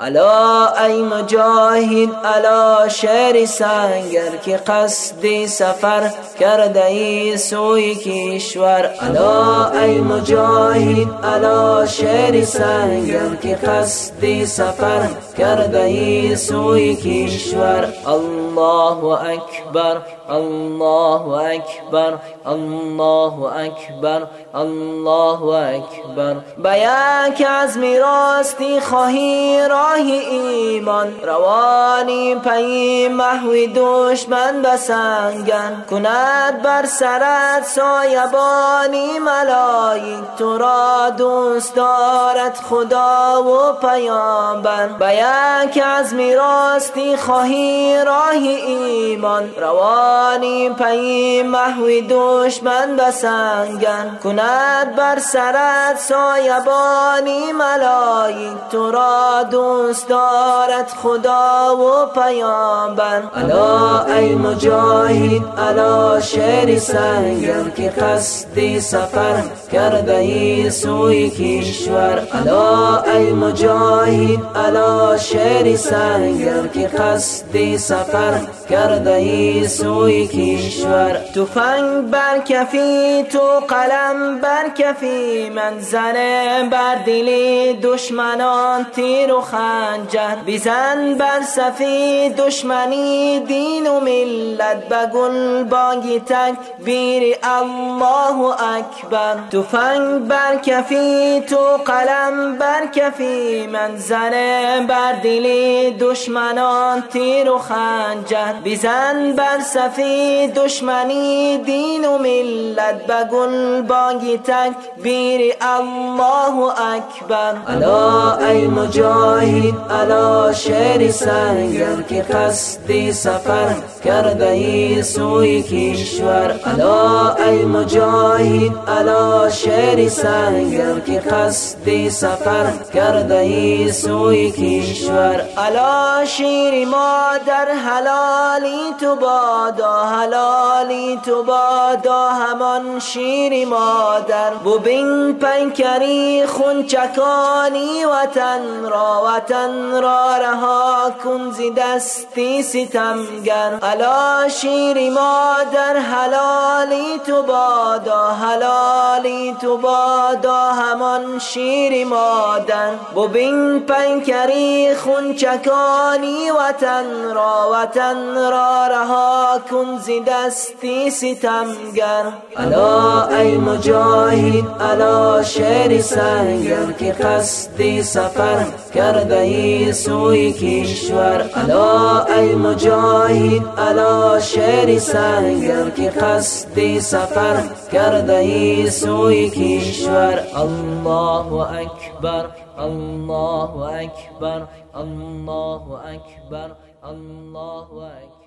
الا ای مجاهد الا شعر سنگر که قصد سفر کرده ای سوی کشور الا ای مجاهد الا شعر سنگر که قصد سفر کرده ای سوی کشور الله اکبر الله اکبر الله اکبر الله اکبر بیا که از میراستی خواهی راه ایمان روانی پی محوی دشمن بسنگن. کند بر سرت سایبانی ملائک تو را دوست دارد خدا و پیامبر. بیا که از میراستی خواهی راه ایمان. روانی پی محوی دشمن بسنگن. کند بر سرت سایبانی ملائک تو را دوست دارد خدا و پیامبر. الا ای مجاهد الا شعر سنگر که قصد سفر کرده ای سوی کشور. الا ای مجاهد الا شعر سنگر که قصد سفر کرده ای سوی کشور. تفنگ بر کفی تو قلم بر کفی من زنه بر دلی دشمنان تیر و خنجر بزن بر صفی دشمنی دین و ملت بگل بانگی تکبیر الله اکبر. تفنگ بر کفی تو قلم بر کفی. من زنه بر دلی دشمنان تیر و خنجر. بزن بر صفی دشمنی دین و ملت بگل بانگی تکبیر الله اکبر. الا ای مجاهد. الا شعر سنگر که قصد سفر کرده ای سوی کشور. الا ای مجاهد الا شعر سنگر که قصد سفر کرده ای سوی کشور. الا شیر مادر حلالی تو بادا حلالی تو بادا همان شیر مادر. ببین پنکری خونچکانی وطن را وطن را رها کن زی دستی ستمگر الا شیر مادر حلالی تو بادا حلالی تو بادا همان شیر مادر ببین پنکری خونچکانی وطن را وطن را رها کن زی دستی ستمگر. الا ای مجاهد الا شعر سنگر که قصد سفر کرده ای سوی کشور. الا ای مجاهد الا شعر سنگر که قصد سفر کرده ای سوی کشور. الله اکبر الله اکبر الله اکبر الله اکبر.